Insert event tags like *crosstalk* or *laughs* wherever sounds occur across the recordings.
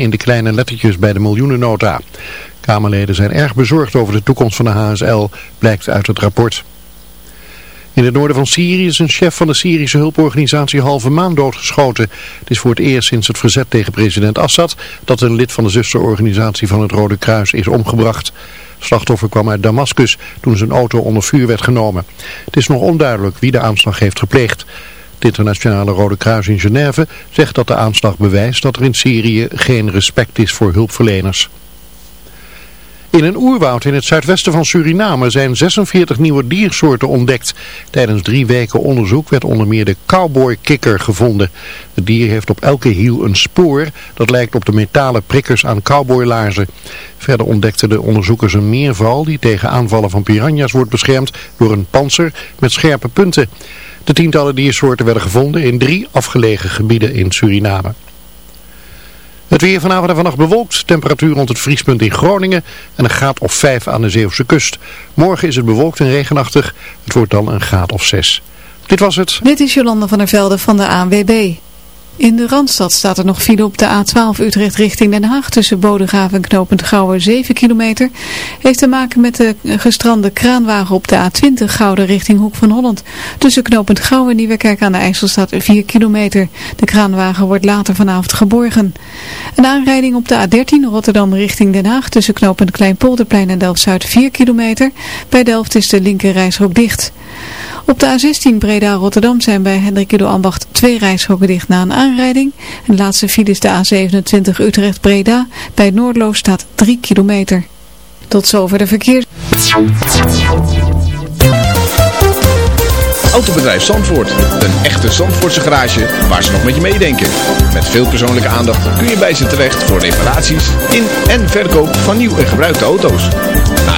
in de kleine lettertjes bij de miljoenennota. Kamerleden zijn erg bezorgd over de toekomst van de HSL, blijkt uit het rapport. In het noorden van Syrië is een chef van de Syrische hulporganisatie halve maan doodgeschoten. Het is voor het eerst sinds het verzet tegen president Assad dat een lid van de zusterorganisatie van het Rode Kruis is omgebracht. slachtoffer kwam uit Damascus toen zijn auto onder vuur werd genomen. Het is nog onduidelijk wie de aanslag heeft gepleegd. Het internationale Rode Kruis in Genève zegt dat de aanslag bewijst dat er in Syrië geen respect is voor hulpverleners. In een oerwoud in het zuidwesten van Suriname zijn 46 nieuwe diersoorten ontdekt. Tijdens drie weken onderzoek werd onder meer de cowboykikker gevonden. Het dier heeft op elke hiel een spoor dat lijkt op de metalen prikkers aan cowboylaarzen. Verder ontdekten de onderzoekers een meerval die tegen aanvallen van piranha's wordt beschermd door een panzer met scherpe punten. De tientallen diersoorten werden gevonden in drie afgelegen gebieden in Suriname. Het weer vanavond en vannacht bewolkt. Temperatuur rond het vriespunt in Groningen en een graad of 5 aan de Zeeuwse kust. Morgen is het bewolkt en regenachtig. Het wordt dan een graad of 6. Dit was het. Dit is Jolanda van der Velde van de ANWB. In de Randstad staat er nog file op de A12 Utrecht richting Den Haag tussen Bodegraven en Knopend Gouwen 7 kilometer. Heeft te maken met de gestrande kraanwagen op de A20 Gouden richting Hoek van Holland. Tussen Knopend Gouwen en Nieuwekerk aan de IJssel staat 4 kilometer. De kraanwagen wordt later vanavond geborgen. Een aanrijding op de A13 Rotterdam richting Den Haag tussen Knopend Kleinpolderplein en Delft-Zuid 4 kilometer. Bij Delft is de linker dicht. Op de A16 Breda-Rotterdam zijn bij Hendrik Ido Ambacht twee reishokken dicht na een aanrijding. En de laatste file is de A27 Utrecht-Breda. Bij Noordloos staat 3 kilometer. Tot zover de verkeer. Autobedrijf Zandvoort. Een echte Zandvoortse garage waar ze nog met je meedenken. Met veel persoonlijke aandacht kun je bij ze terecht voor reparaties in en verkoop van nieuw en gebruikte auto's.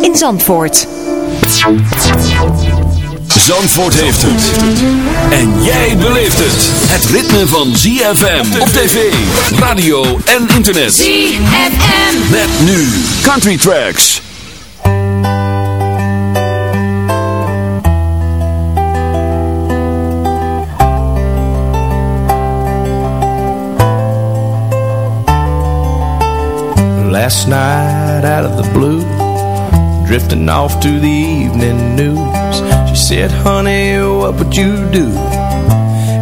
in Zandvoort. Zandvoort heeft het. En jij beleeft het. Het ritme van ZFM op tv, radio en internet. ZFM. Met nu Country Tracks. Last night out of the blue Drifting off to the evening news. She said, honey, what would you do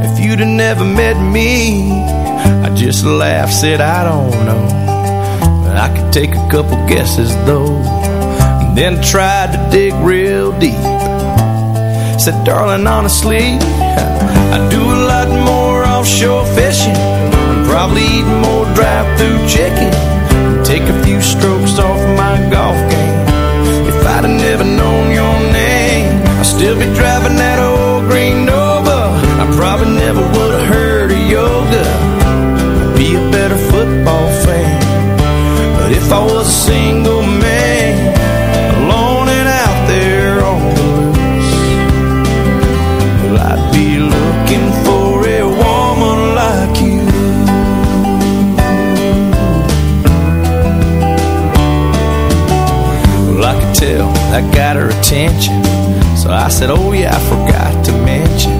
If you'd have never met me? I just laughed, said, I don't know But I could take a couple guesses, though. And Then tried to dig real deep. Said, darling, honestly I do a lot more offshore fishing Probably eat more drive-through chicken Take a few strokes off my golf I'd have never known your name. I'd still be driving that old green Nova. I probably never would have heard of yoga. Be a better football fan. But if I was a single that got her attention. So I said, Oh, yeah, I forgot to mention.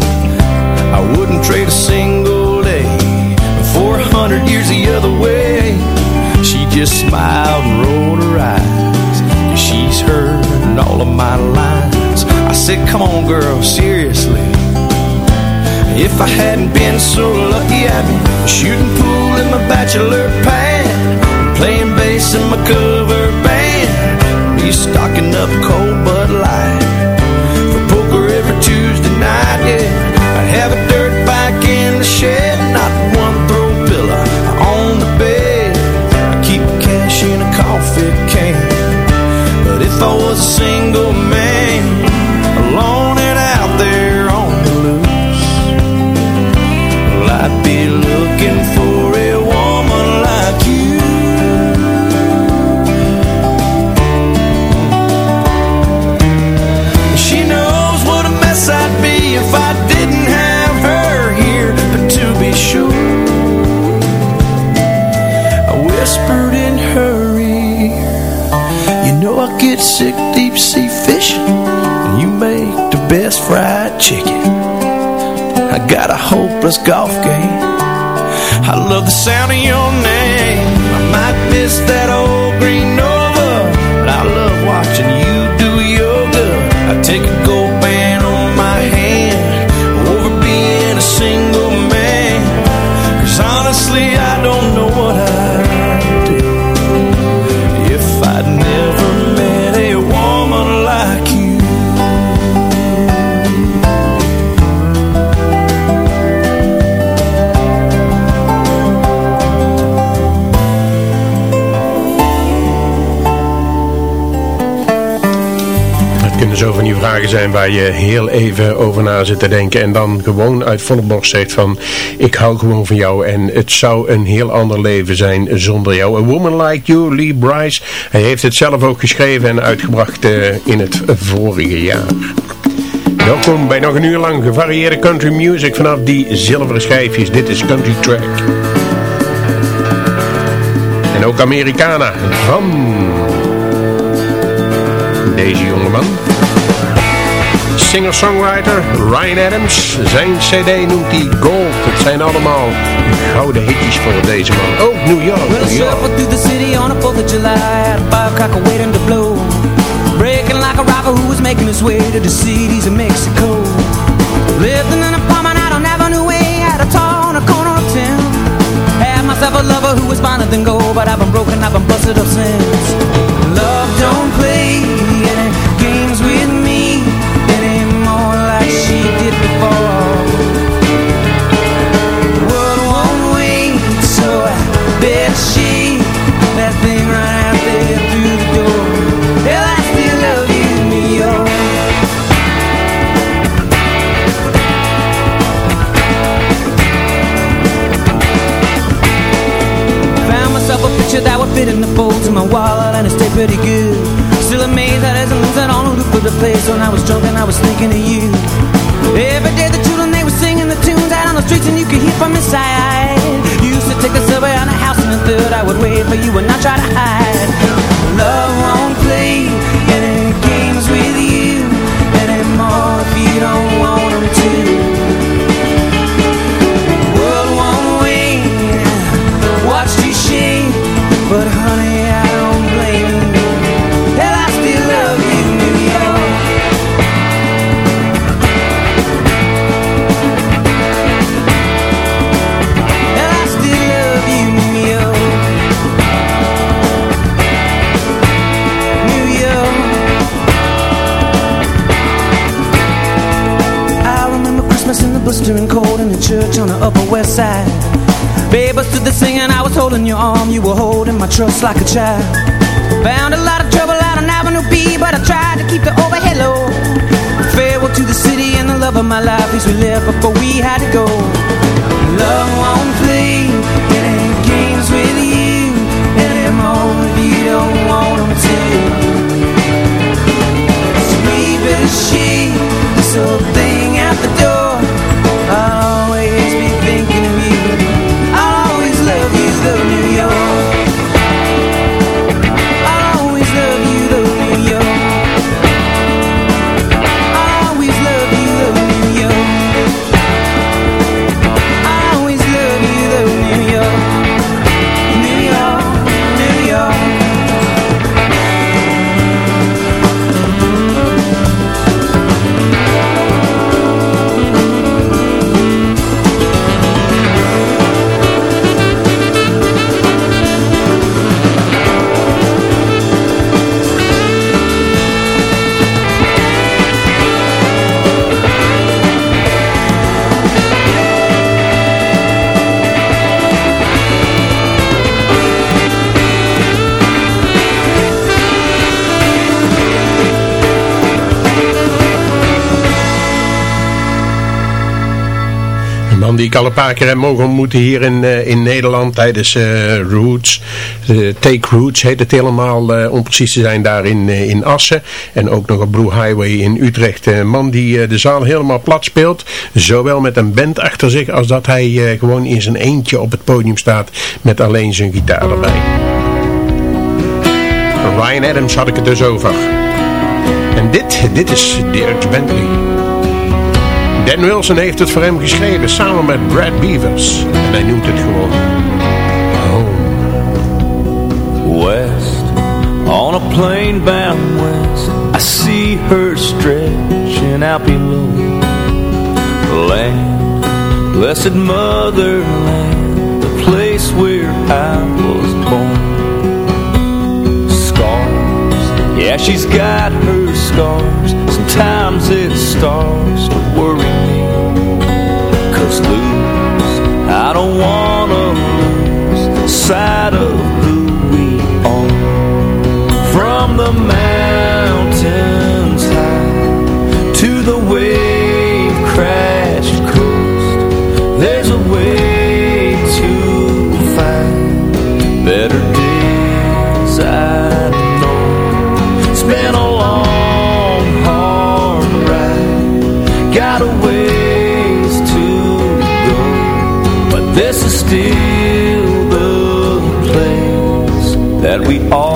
I wouldn't trade a single day for a hundred years the other way. She just smiled and rolled her eyes. She's heard all of my lines. I said, come on, girl, seriously. If I hadn't been so lucky, I'd be shooting pool in my bachelor pad, playing bass in my cover be stocking up cold Bud Light for poker every Tuesday night. Yeah, I'd have a dirt bike in the shed, not one throw pillow on the bed. I keep cash in a coffee can, but if I was a single man, hopeless golf game. I love the sound of your vragen zijn waar je heel even over na zit te denken. En dan gewoon uit volle borst zegt van, ik hou gewoon van jou. En het zou een heel ander leven zijn zonder jou. A Woman Like You, Lee Bryce. Hij heeft het zelf ook geschreven en uitgebracht eh, in het vorige jaar. Welkom bij nog een uur lang gevarieerde country music vanaf die zilveren schijfjes. Dit is Country Track. En ook Americana van deze jongeman. Singer-songwriter Ryan Adams. Zijn cd noemt hij Gold. Het zijn allemaal gouden hitjes voor deze man. Ook New York, Well, New York. shuffled through the city on a 4th of July At a firecracker waiting to blow Breaking like a rocker who was making his way to the cities of Mexico Lived in an apartment out on Avenue A At a tall on a corner of town Had myself a lover who was finer than gold But I've been broken, I've been busted up since Love don't play in the folds of my wallet, and it stayed pretty good. Still amazed that as I moved that all over the place when I was drunk and I was thinking of you. Every day the children they were singing the tunes out on the streets and you could hear from inside. You used to take the subway on a house in the third. I would wait for you and not try to hide. Blistering cold in the church on the Upper West Side. Babe, I stood there singing, I was holding your arm, you were holding my trust like a child. Found a lot of trouble out on Avenue B, but I tried to keep the overhead low. Farewell to the city and the love of my life, as we left before we had to go. Love won't play any games with you anymore if you don't want 'em to. Sweet little she, this old thing out the door. Die ik al een paar keer heb mogen ontmoeten hier in, uh, in Nederland tijdens uh, Roots. Take Roots heet het helemaal, om precies te zijn, daar in, in Assen. En ook nog op Blue Highway in Utrecht. Een man die de zaal helemaal plat speelt. Zowel met een band achter zich als dat hij gewoon in zijn eentje op het podium staat met alleen zijn gitaar erbij. Ryan Adams had ik het dus over. En dit, dit is Dirk Bentley. Dan Wilson heeft het voor hem geschreven samen met Brad Beavers. En hij noemt het gewoon. West, on a plane bound west, I see her stretching out below. Land, blessed motherland, the place where I was born. Scars, yeah, she's got her scars. Sometimes it starts to worry me. Cause lose, I don't wanna lose sight of who we are. From the mountains that we all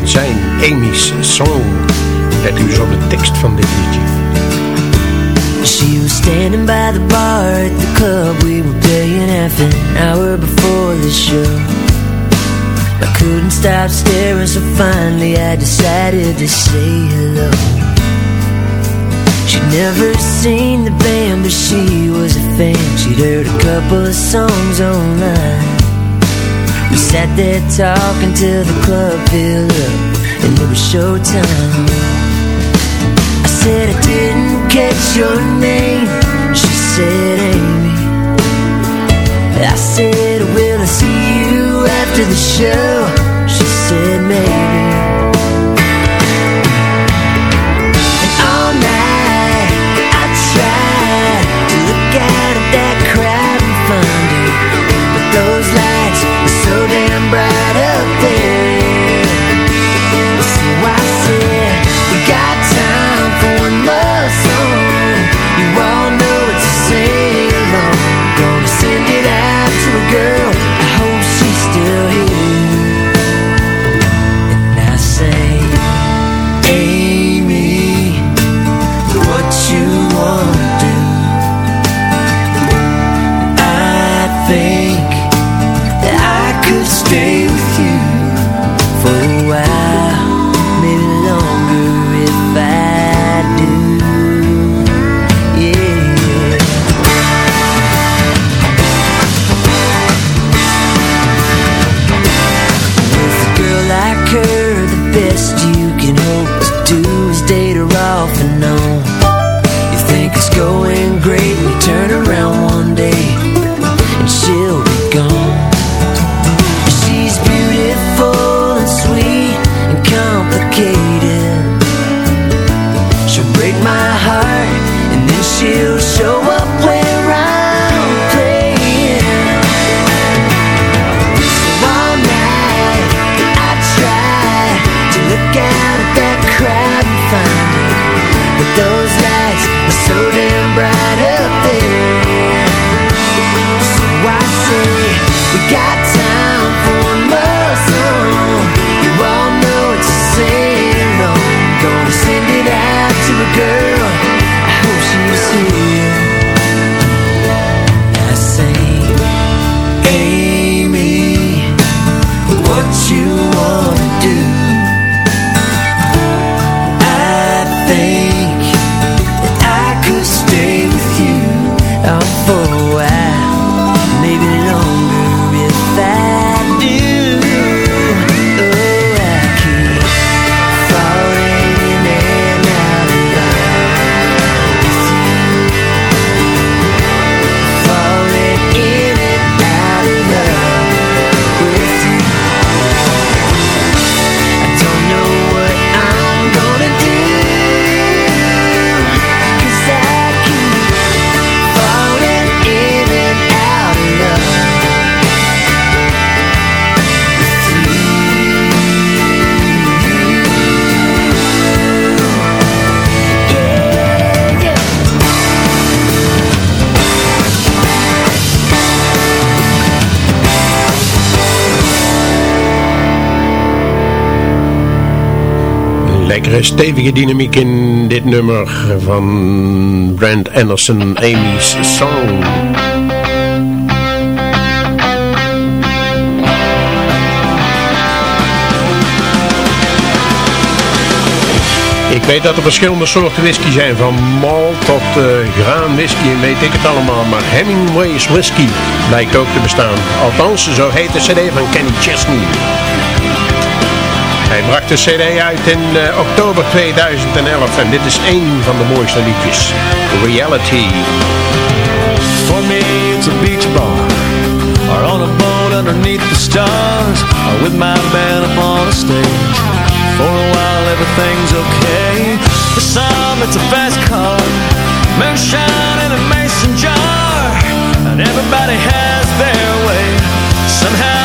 en zijn Amy's Song. Let u eens de tekst van dit liedje. She was standing by the bar at the club. We were playing half an hour before the show. I couldn't stop staring so finally I decided to say hello. She'd never seen the band but she was a fan. She'd heard a couple of songs online We sat there talking till the club filled up And it was showtime. I said I didn't catch your name She said Amy. I said will I see you after the show, she said maybe. Stevige dynamiek in dit nummer van Brand Anderson, Amy's Song. Ik weet dat er verschillende soorten whisky zijn, van malt tot uh, graan whisky en weet ik het allemaal. Maar Hemingway's whisky lijkt ook te bestaan. Althans, zo heet de cd van Kenny Chesney. Hij bracht de cd uit in eh, oktober 2011 en dit is één van de mooiste liedjes. Reality. For me, it's a beach bar, or on a boat underneath the stars, or with my band up on a stage. For a while, everything's okay. For some, it's a fast car, moonshine in a mason jar, and everybody has their way somehow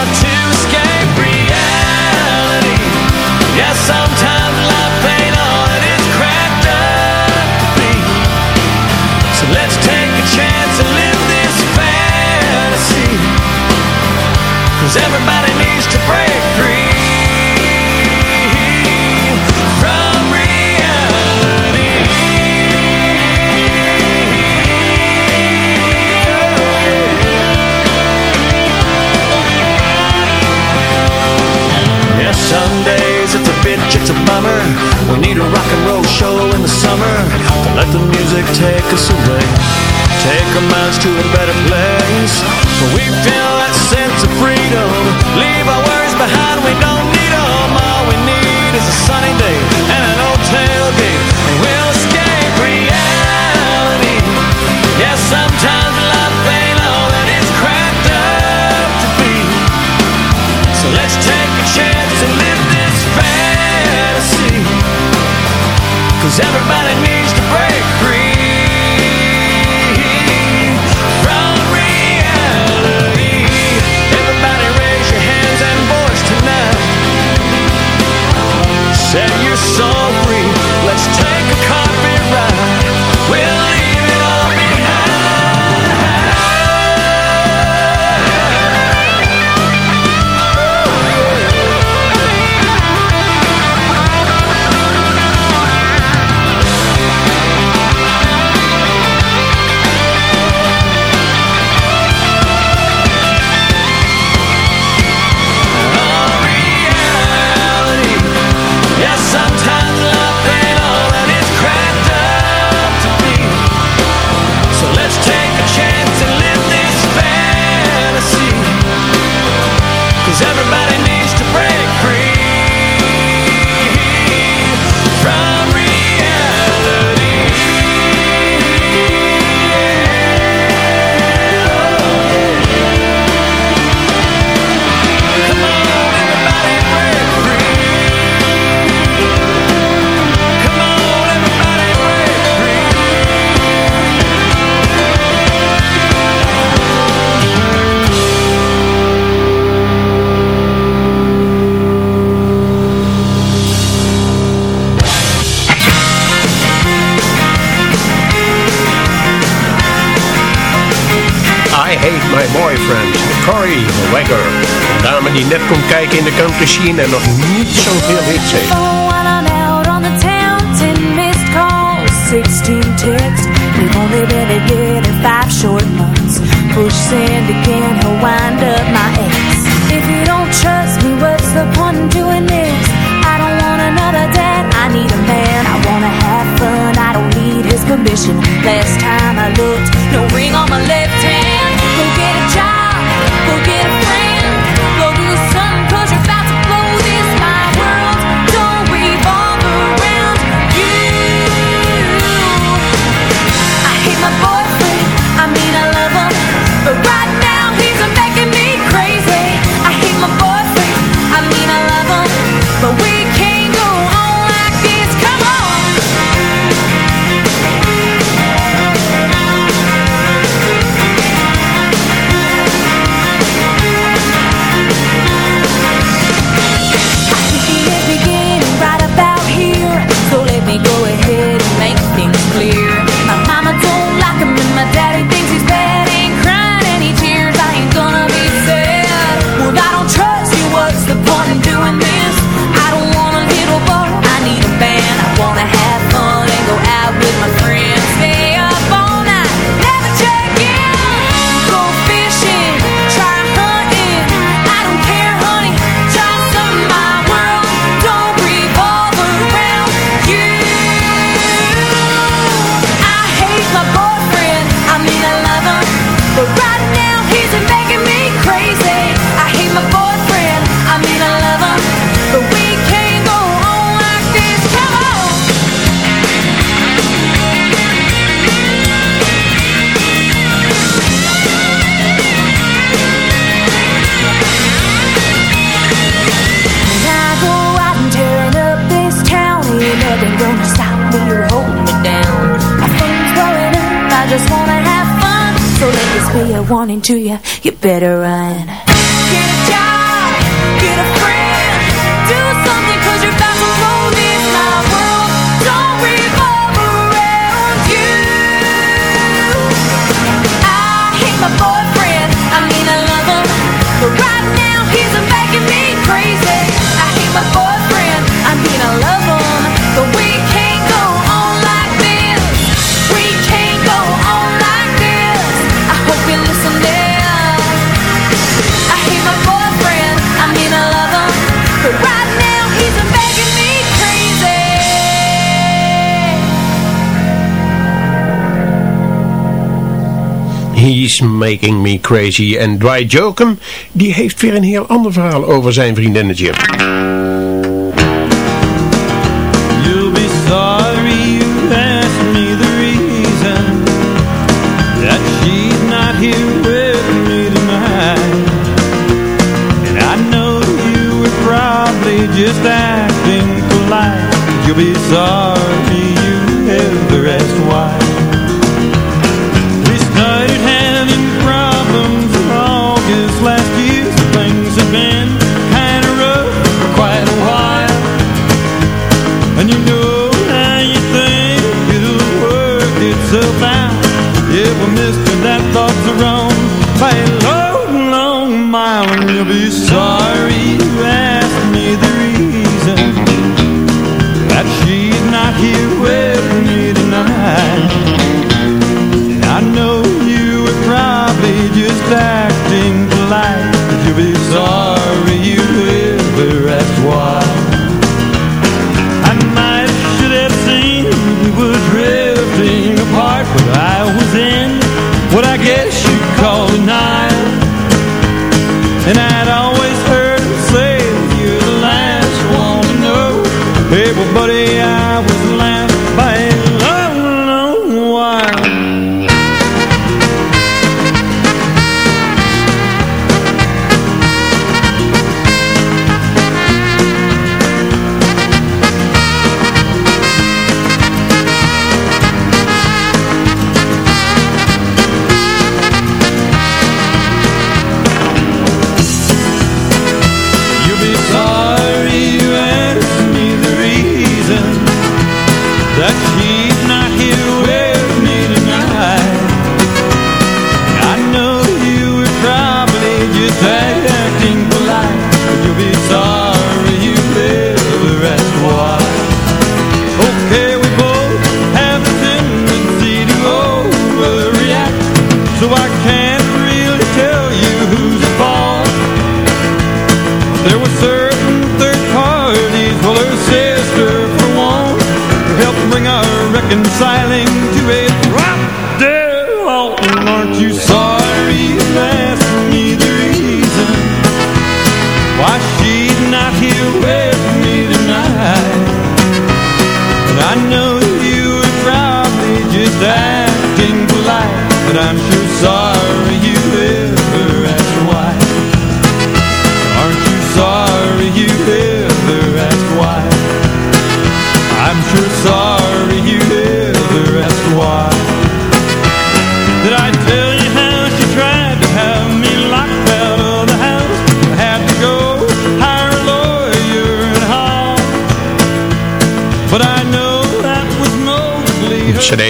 Cause everybody needs to break free from reality. Yeah, some days it's a bitch, a bummer. We need a rock and roll show in the summer to let the music take us away. Take our minds to a better place we feel that sense of freedom. Leave our worries behind, we don't need All we need is a sunny day And an old tailgate And we'll escape reality. Yeah, sometimes life ain't all that it's cracked up to be. So let's take a chance and live this everybody die net kon kijken in de country zien en nog niet zoveel hits heeft. gonna stop me down. My up, I just wanna have fun. So let a warning to you, you better run. He's Making Me Crazy. En Dwight Jokum, die heeft weer een heel ander verhaal over zijn vriendinnetje.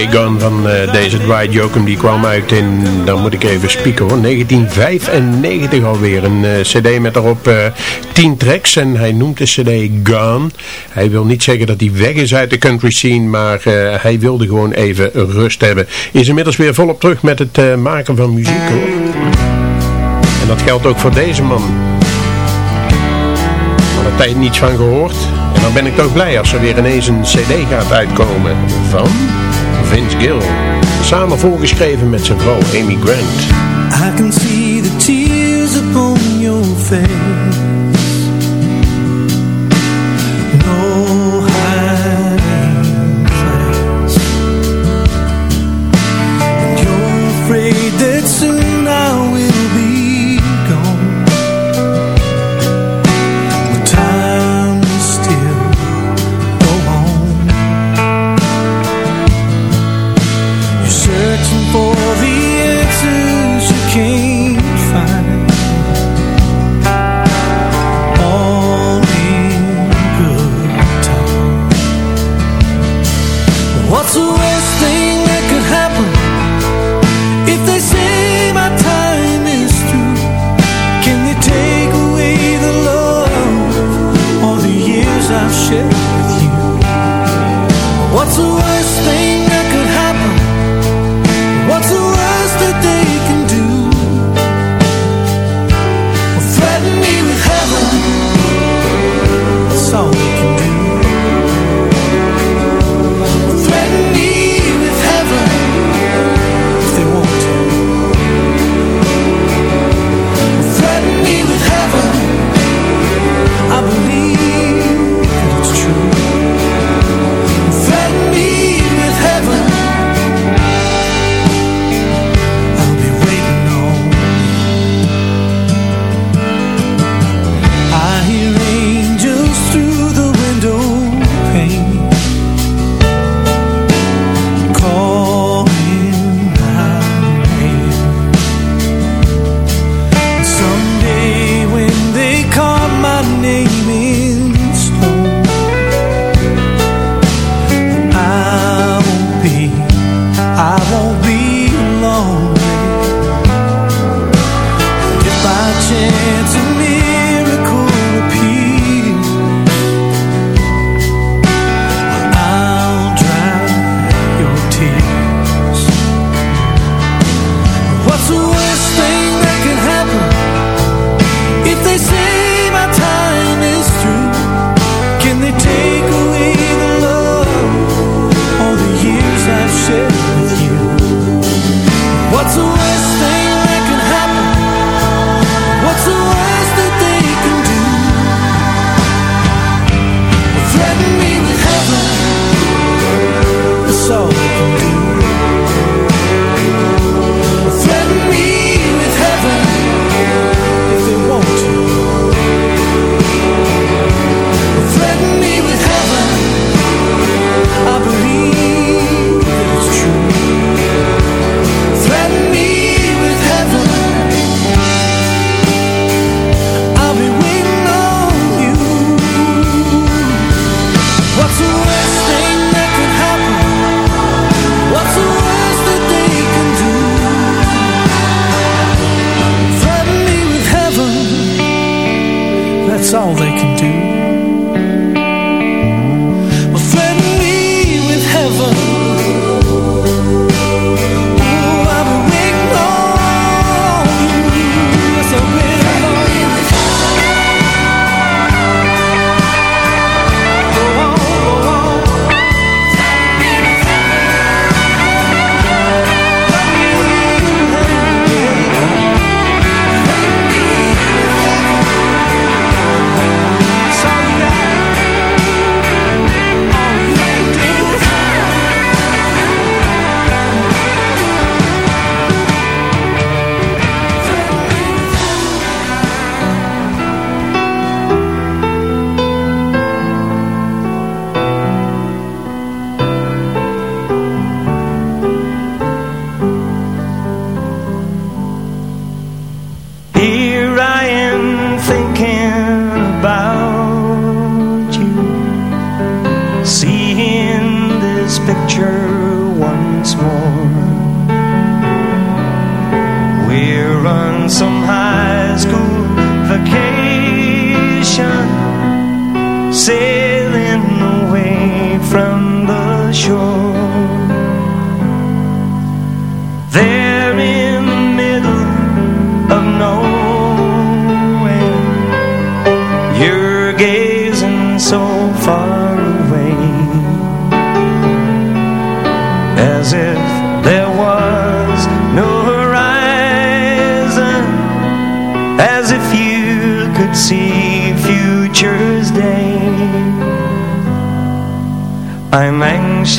Gun Gone van eh, deze Dwight Jokum. Die kwam uit in, dan moet ik even spieken hoor, 1995 alweer. Een eh, cd met daarop 10 eh, tracks en hij noemt de cd Gone. Hij wil niet zeggen dat hij weg is uit de country scene, maar hij wilde gewoon even rust hebben. Is inmiddels weer volop terug met het maken van muziek hoor. En dat geldt ook voor deze man. Al een tijd niets van gehoord. En dan ben ik toch blij als er weer ineens een cd gaat uitkomen van... Vince Gill. Samen voorgeschreven met zijn vrouw Amy Grant.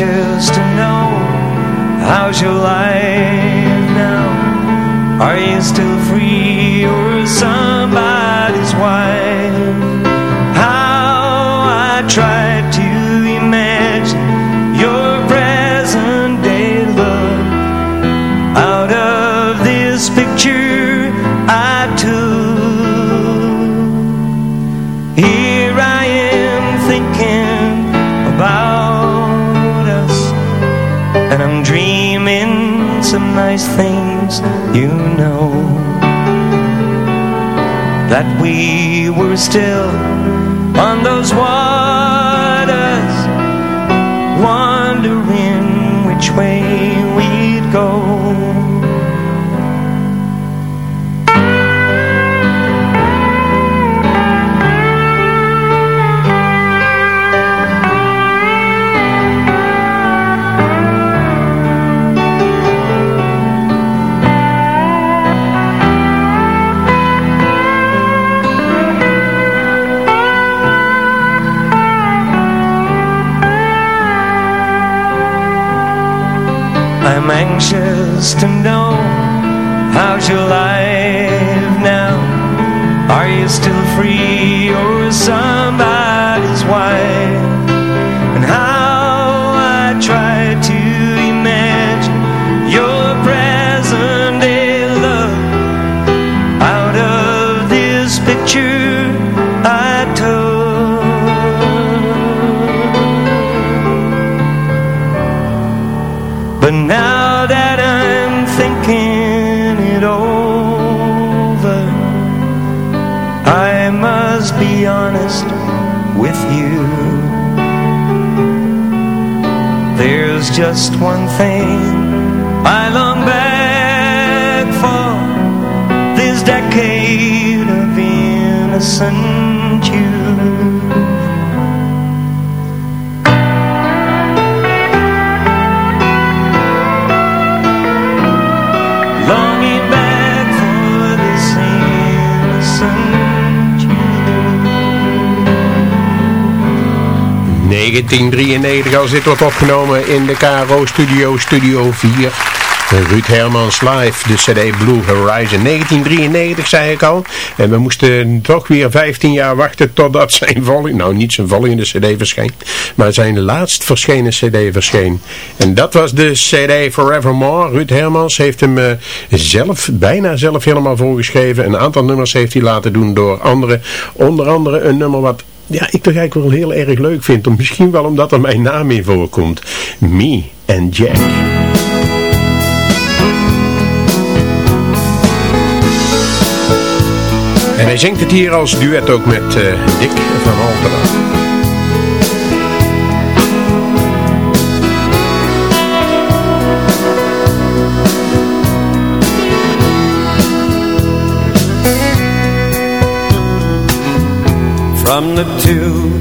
Anxious to know How's your life now? Are you still nice things you know. That we were still on those waters Wondering which way anxious to know How's your life now? Are you still free or somebody's just one thing. I long back for This decade of innocent youth 1993 al zit wordt opgenomen in de KRO Studio, Studio 4. Ruud Hermans live, de CD Blue Horizon. 1993 zei ik al. En we moesten toch weer 15 jaar wachten totdat zijn volgende, nou niet zijn volgende CD verscheen, maar zijn laatst verschenen CD verscheen. En dat was de CD Forevermore. Ruud Hermans heeft hem eh, zelf, bijna zelf helemaal voorgeschreven. Een aantal nummers heeft hij laten doen door anderen. Onder andere een nummer wat ja, ik toch eigenlijk wel heel erg leuk vind. Misschien wel omdat er mijn naam in voorkomt. Me and Jack. En hij zingt het hier als duet ook met eh, Dick van Altena. The tube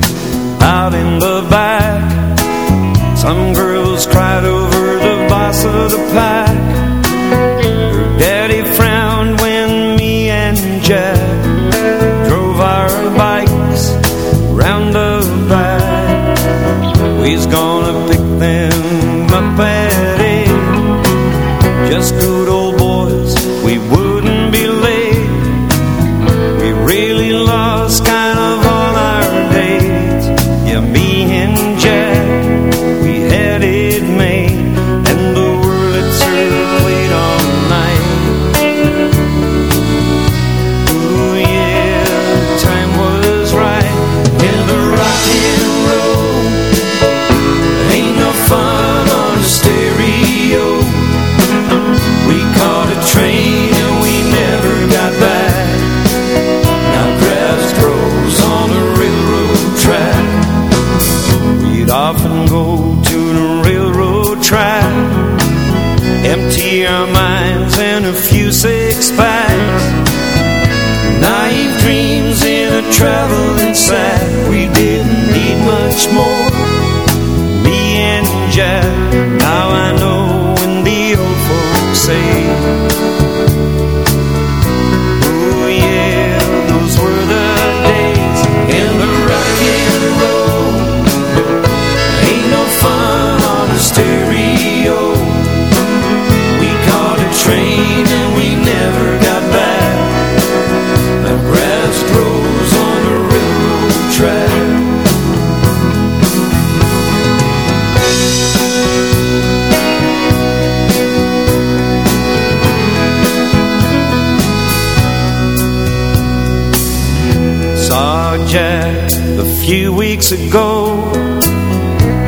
weeks ago.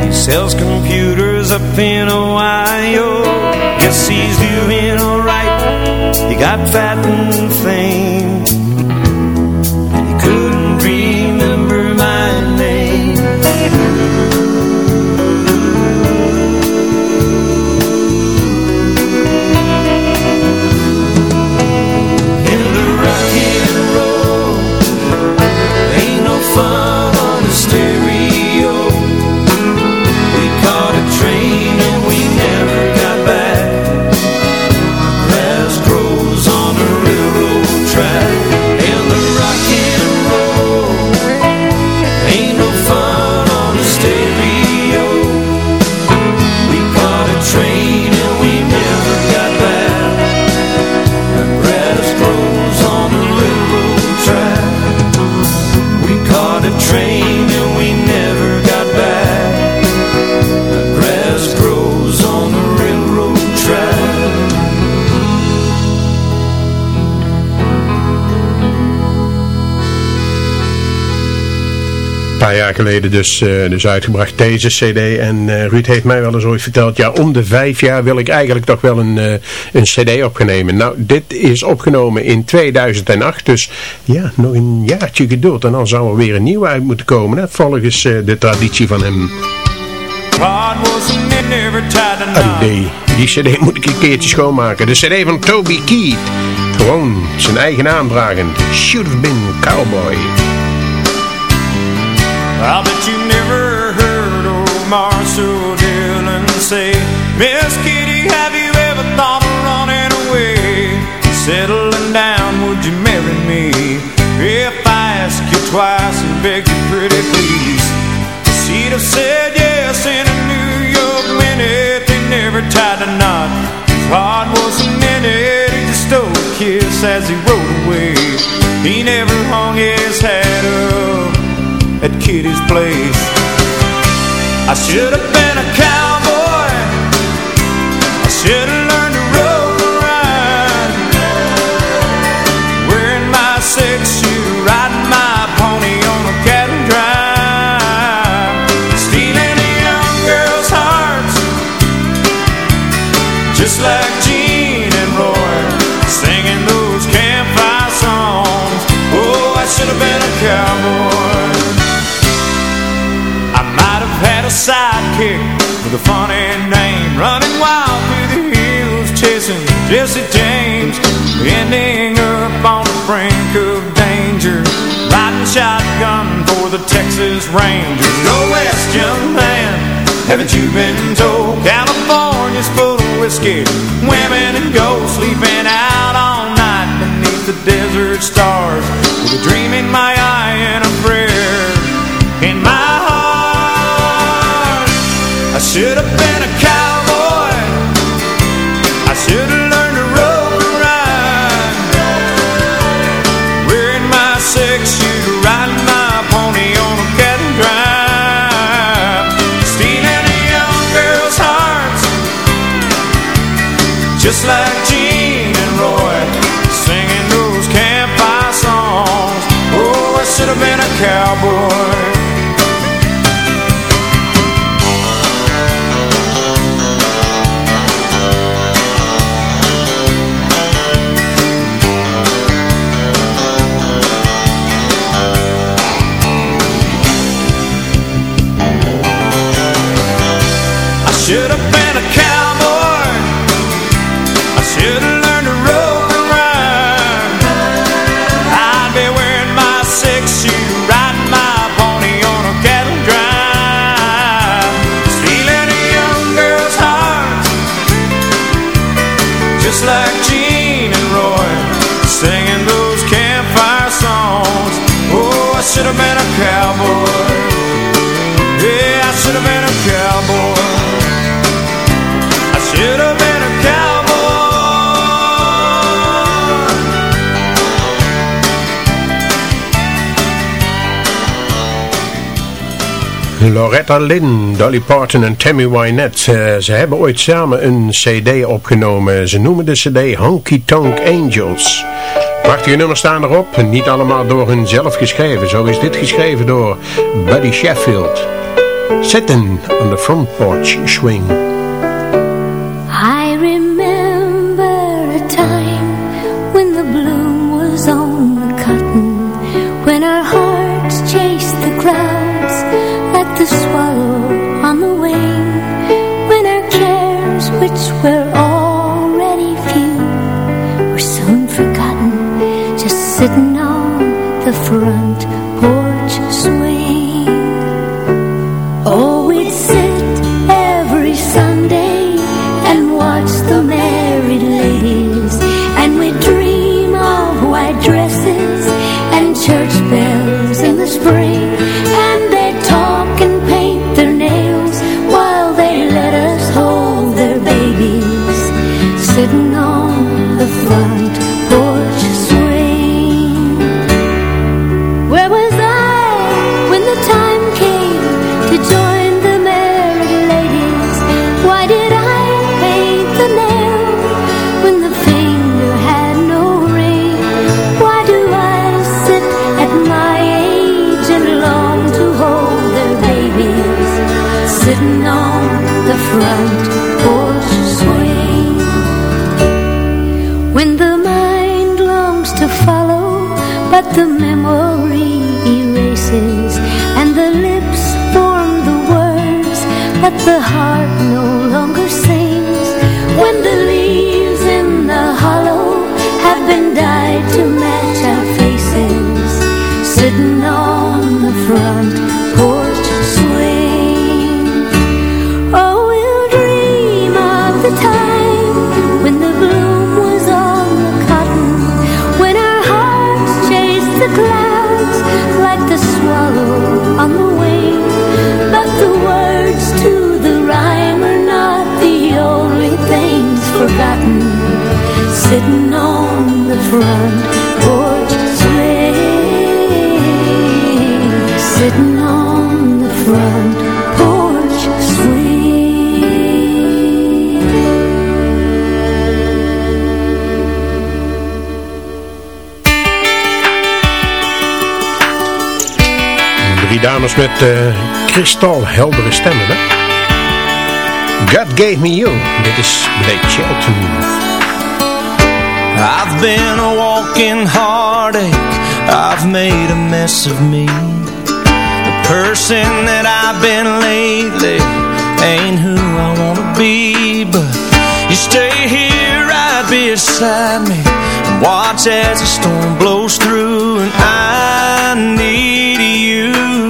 He sells computers up in Ohio. Guess he's doing alright He got fat and paar jaar geleden dus, eh, dus uitgebracht deze cd. En eh, Ruud heeft mij wel eens ooit verteld, ja om de vijf jaar wil ik eigenlijk toch wel een, eh, een cd opgenomen. Nou, dit is opgenomen in 2008, dus ja, nog een jaartje geduld. En dan zou er weer een nieuwe uit moeten komen, hè, volgens de traditie van hem. Ah, nee, die cd moet ik een keertje schoonmaken. De cd van Toby Keith. Gewoon zijn eigen naam dragen. Should have been cowboy. I bet you never heard old Marshall Dillon say Miss Kitty, have you ever thought of running away? Settling down, would you marry me? If I ask you twice and beg you pretty please She'd have said yes in a New York minute They never tied a knot His heart was a minute He just stole a kiss as he rode away He never hung his hat up at Kitty's place. I should have been a cowboy. I should have Jesse James Ending up on the brink of danger. Riding shotgun for the Texas Rangers. Go west, young man, haven't you been told? California's full of whiskey. Women and gold sleeping out all night Beneath the desert stars. With a dream in my eye and a prayer in my heart. I should have been a cowboy Loretta Lynn, Dolly Parton en Tammy Wynette. Ze hebben ooit samen een cd opgenomen. Ze noemen de cd Honky Tonk Angels. Prachtige nummers staan erop. Niet allemaal door hun zelf geschreven. Zo is dit geschreven door Buddy Sheffield. Sitting on the front porch swing. which were already few. Were soon forgotten, just sitting on the front the heart front dames met eh, uh, kristalheldere stemmen, hè? God gave me you. Dit is Blake Shelton. I've been a walking heartache. I've made a mess of me. The person that I've been lately Ain't who I wanna be But you stay here right beside me And watch as the storm blows through And I need you.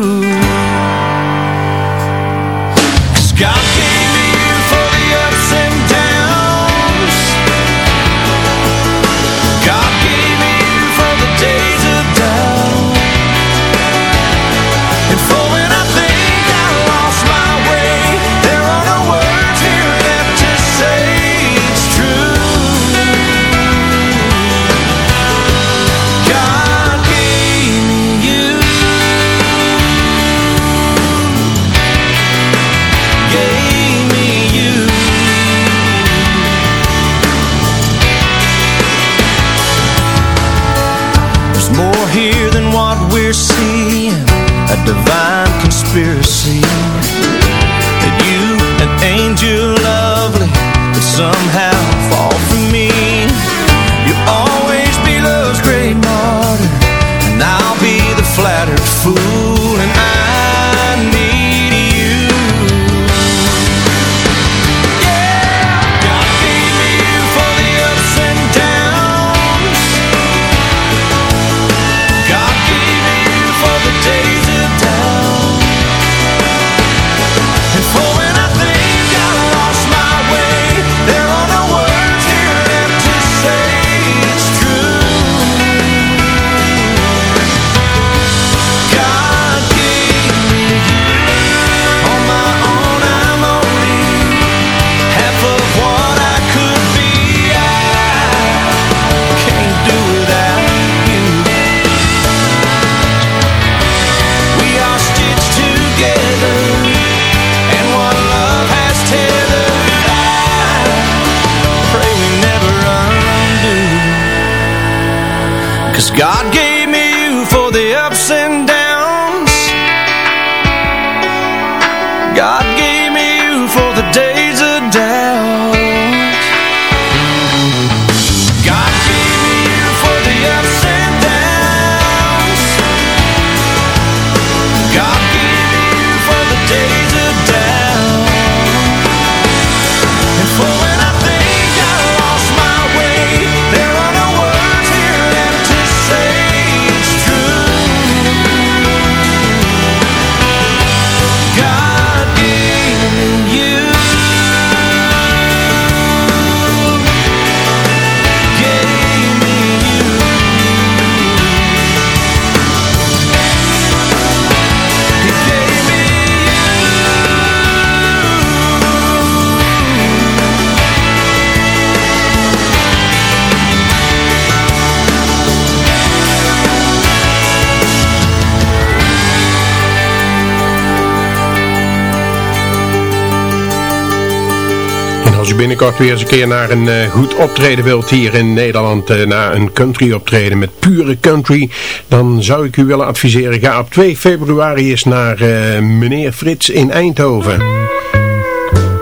Als u binnenkort weer eens een keer naar een eh, goed optreden wilt hier in Nederland, eh, naar een country optreden met pure country, dan zou ik u willen adviseren, ga op 2 februari eens naar eh, meneer Frits in Eindhoven.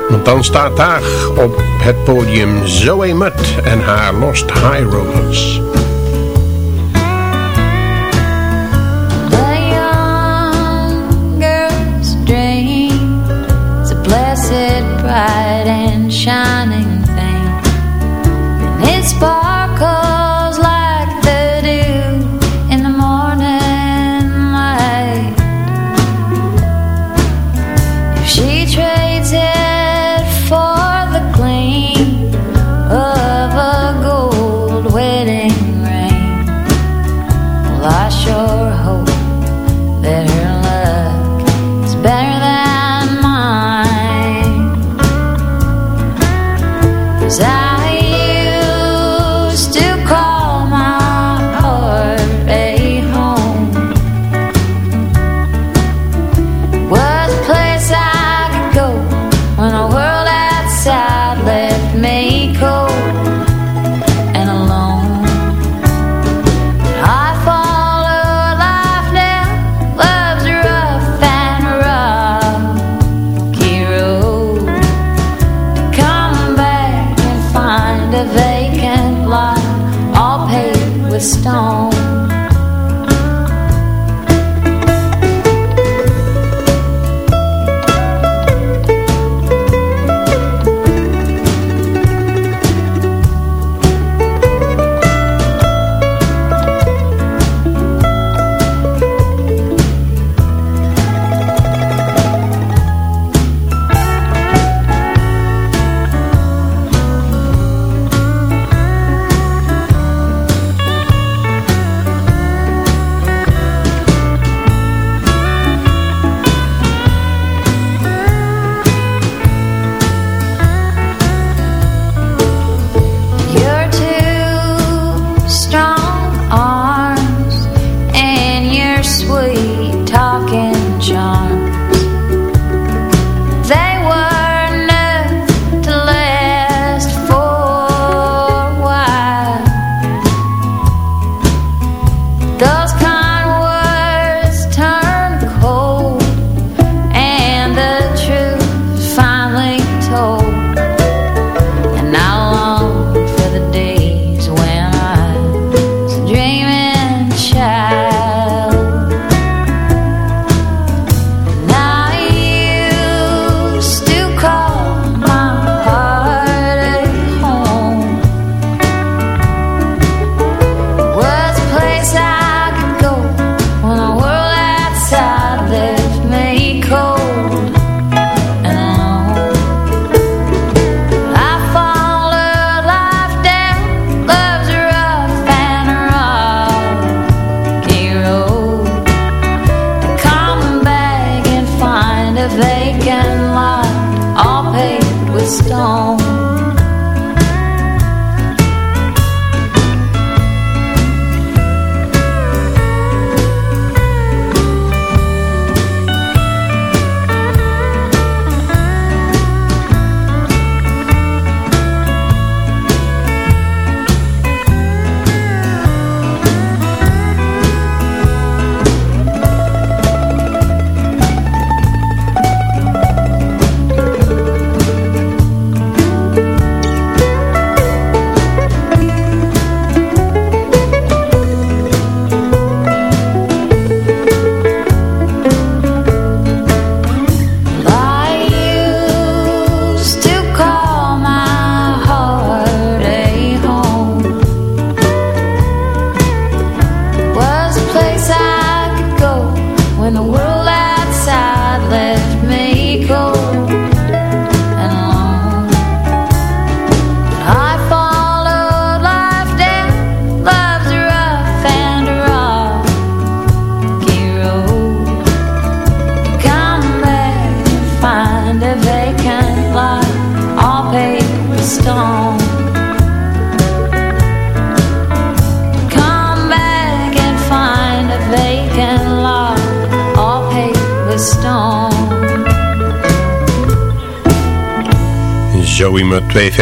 Want dan staat daar op het podium Zoe Mutt en haar Lost High Rollers. And it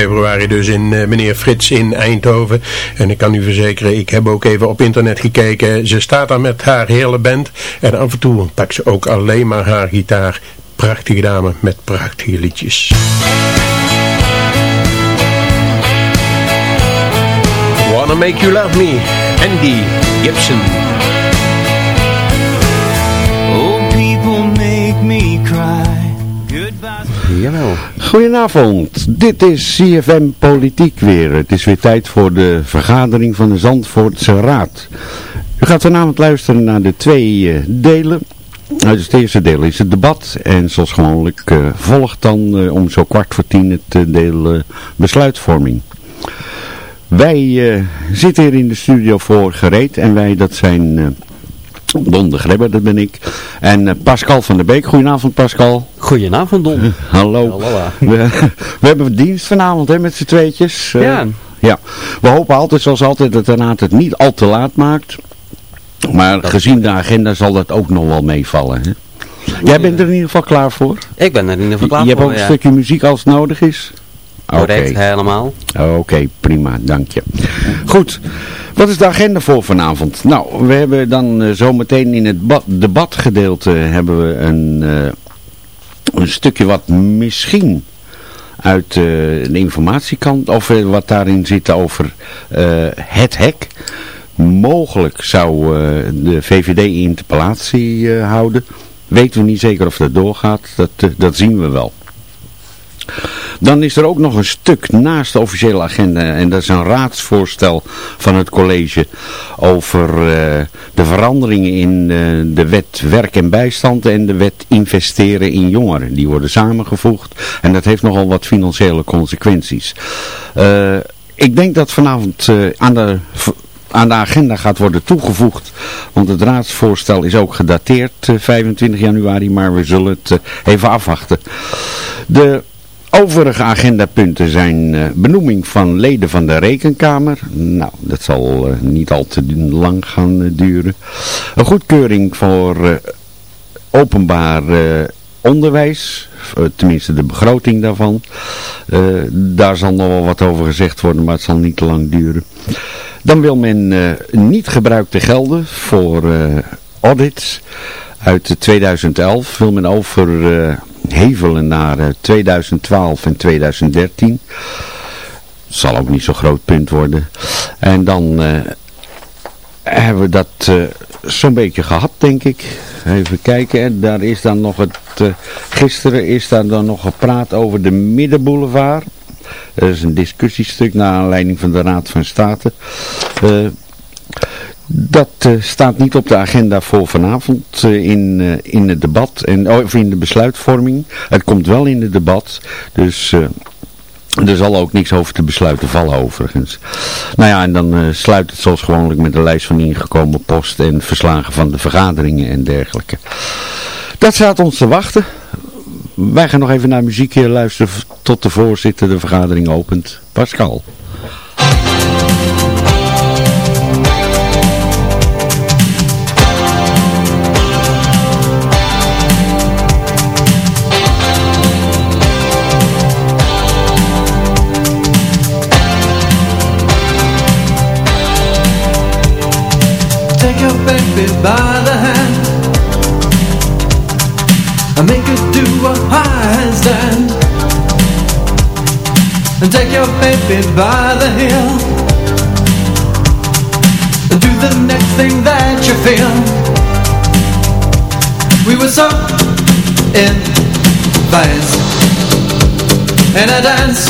februari dus in uh, meneer Frits in Eindhoven. En ik kan u verzekeren, ik heb ook even op internet gekeken. Ze staat daar met haar hele band. En af en toe pakt ze ook alleen maar haar gitaar. Prachtige dame met prachtige liedjes. Wanna Make You Love Me, Andy Gibson. Old people make me cry. Jawel. Goedenavond, dit is CFM Politiek weer. Het is weer tijd voor de vergadering van de Zandvoortse Raad. U gaat vanavond luisteren naar de twee uh, delen. Nou, dus het eerste deel is het debat en zoals gewoonlijk uh, volgt dan uh, om zo kwart voor tien het deel besluitvorming. Wij zitten hier in de studio voor gereed en wij dat zijn... Don de Grebber, dat ben ik. En uh, Pascal van der Beek. Goedenavond Pascal. Goedenavond Don. *laughs* Hallo. Hallo. We, we, hebben dienst vanavond hè, met z'n tweetjes. Uh, ja. ja. We hopen altijd zoals altijd dat de raad het niet al te laat maakt. Maar dat gezien de agenda zal dat ook nog wel meevallen. Hè? Jij bent er in ieder geval klaar voor? Ik ben er in ieder geval klaar voor, Je hebt ook een stukje muziek als het nodig is? Correct, okay. helemaal. Oké, okay, prima, dank je. Goed, wat is de agenda voor vanavond? Nou, we hebben dan uh, zometeen in het debatgedeelte hebben we een, uh, een stukje wat misschien uit uh, de informatiekant, of wat daarin zit over het hek. Mogelijk zou de VVD interpellatie houden. Weten we niet zeker of dat doorgaat, dat, dat zien we wel. Dan is er ook nog een stuk naast de officiële agenda en dat is een raadsvoorstel van het college over uh, de veranderingen in uh, de wet werk en bijstand en de wet investeren in jongeren. Die worden samengevoegd en dat heeft nogal wat financiële consequenties. Uh, ik denk dat vanavond aan de aan de agenda gaat worden toegevoegd. Want het raadsvoorstel is ook gedateerd 25 januari, maar we zullen het even afwachten. De overige agendapunten zijn uh, benoeming van leden van de rekenkamer. Nou, dat zal uh, niet al te lang gaan uh, duren. Een goedkeuring voor openbaar onderwijs. tenminste de begroting daarvan. daar zal nog wel wat over gezegd worden, maar het zal niet te lang duren. Dan wil men niet gebruikte gelden voor audits uit 2011. Wil men over hevelen naar 2012 eh, en 2013. Zal ook niet zo'n groot punt worden. En dan uh, hebben we dat uh, zo'n beetje gehad, denk ik. Even kijken, daar is dan nog het... Uh, gisteren is daar dan nog gepraat over de Middenboulevard. Dat is een discussiestuk naar aanleiding van de Raad van State. Dat uh, staat niet op de agenda voor vanavond uh, in, uh, in het debat, en, of in de besluitvorming. Het komt wel in het debat, dus er zal ook niks over te besluiten vallen overigens. Nou ja, en dan sluit het zoals gewoonlijk met de lijst van ingekomen post en verslagen van de vergaderingen en dergelijke. Dat staat ons te wachten. Wij gaan nog even naar muziek luisteren tot de voorzitter de vergadering opent. Pascal. Baby by the hand. And make her do a handstand. And take your baby by the heel. And do the next thing that you feel. We were so in phase. In a dance